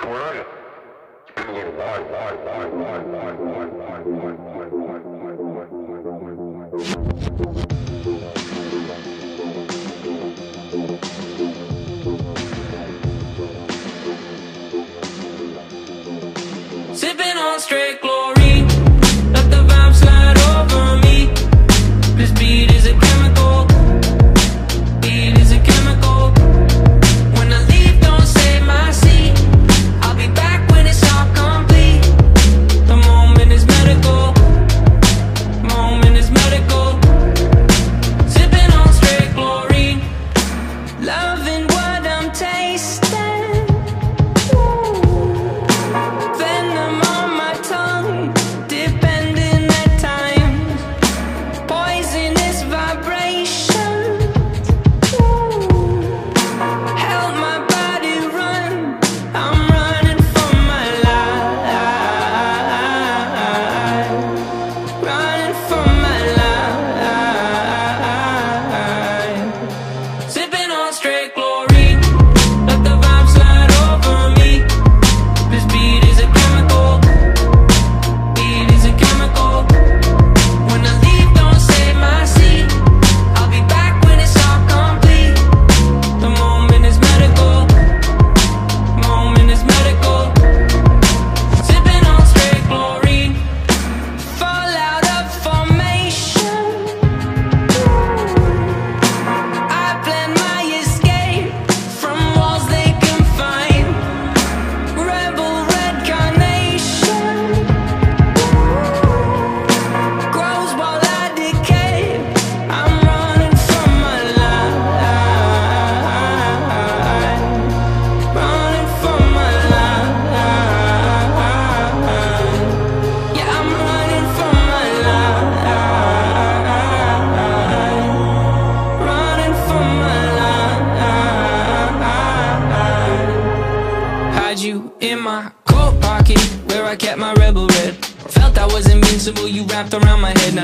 Swear It's been a little while.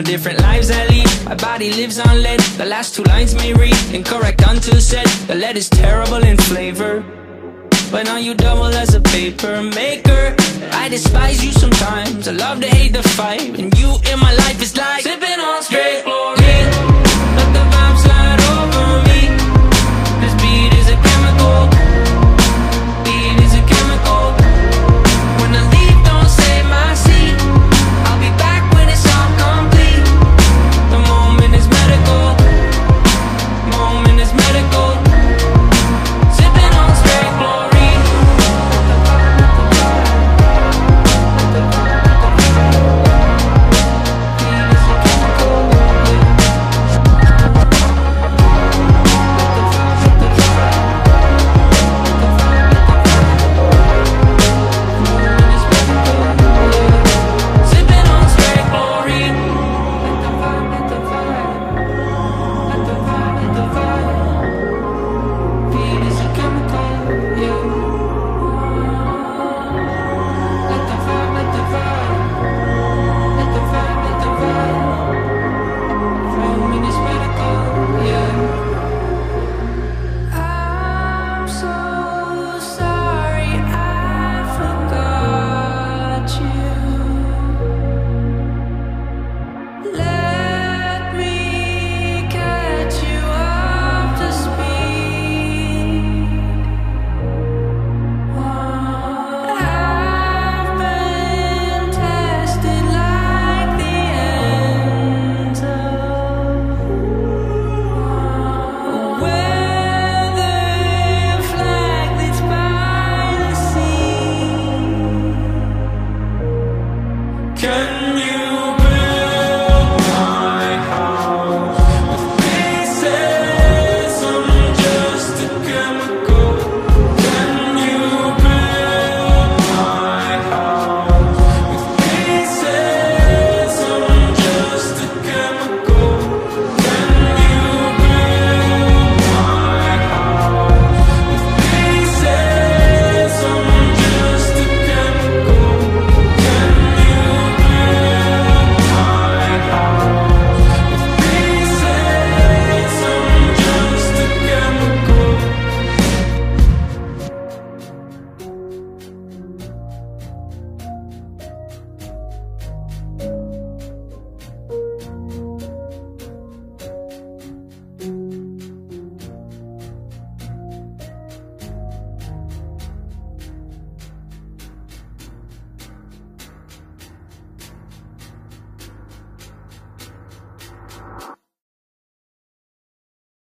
different lives I lead My body lives on lead. The last two lines may read Incorrect until said. The lead is terrible in flavor. But now you double as a paper maker. I despise you sometimes. I love to hate the fight. And you in my life is like Sipping on straight. glory